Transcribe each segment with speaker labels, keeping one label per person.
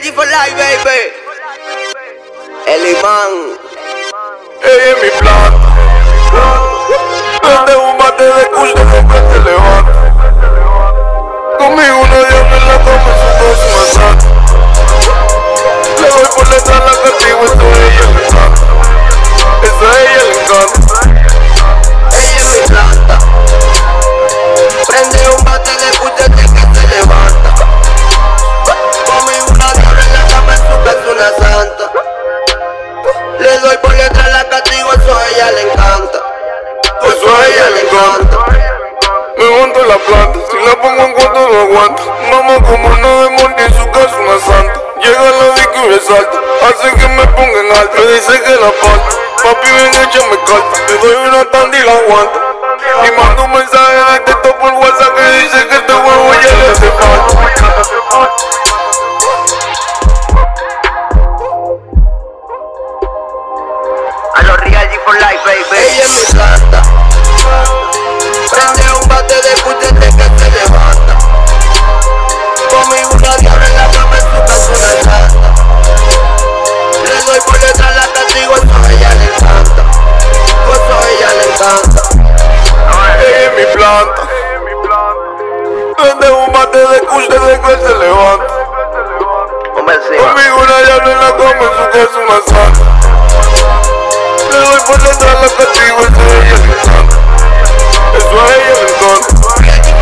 Speaker 1: G for life, baby. El imán.
Speaker 2: Ella es mi planta. Donde un bate de te levanta. Cuanto no aguanta. Mamá como no demonio en su casa una santa. Llega la disco y resalta, hace que me ponga en alto. Me dice que la falta, papi ven échame carta. Le doy una tanda y la aguanta. Y mando un mensaje de texto por WhatsApp que dice que este huevo ya le hace falta.
Speaker 1: A los Real for life,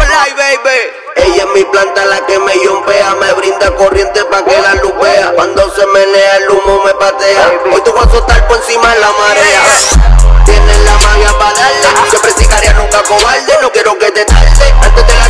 Speaker 1: la ella
Speaker 2: es mi planta, la
Speaker 1: que me yompea, me brinda corriente pa' que la luz vea. Cuando se menea el humo me patea. Hoy te voy a soltar por encima de la marea. Tienes la magia para darle, siempre sicaria, nunca cobarde. No quiero que te tarde, antes de las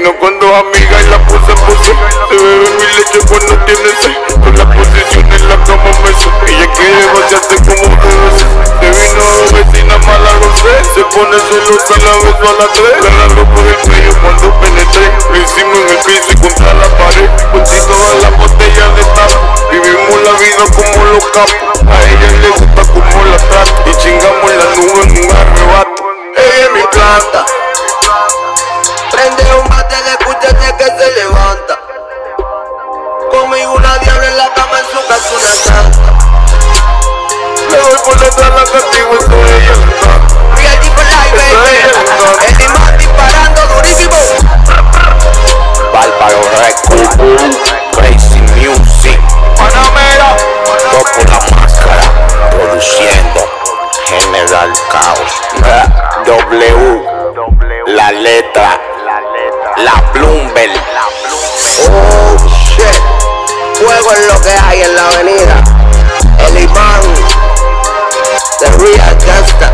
Speaker 2: Dos amigas y la puse en pose Se bebe mi leche cuando tiene sed. Con la posición en la cama me sé Ella quiere vaciarse como debe ser Se vino dos vecinas mala rosé Se pone celosa la beso a las tres. Ganando por el cuello cuando penetré. Lo hicimos en el piso y contra la pared. Puse todas las botellas de tapa Vivimos la vida como los capos A ella le gusta como la trata. Y chingamos la nube en un arrebato. Ella es mi planta
Speaker 1: Prende un culo desde que se levanta. Conmigo una diabla en la cama en su casa una santa.
Speaker 2: Le doy por detrás la castigo, eso a ella.
Speaker 1: Real G for life, baby. El imán disparando durísimo.
Speaker 3: Bárbaro Record, Crazy Music,
Speaker 1: Panamera.
Speaker 3: Toco la máscara, produciendo General Caos, W, la letra,
Speaker 1: Oh shit. Fuego es lo que hay en la avenida. El imán. The real gangsta.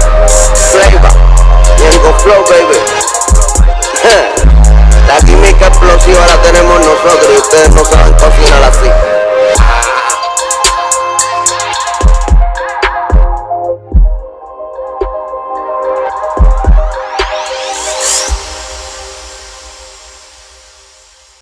Speaker 1: Flavor. Ñengo Flow, baby. La química explosiva la tenemos nosotros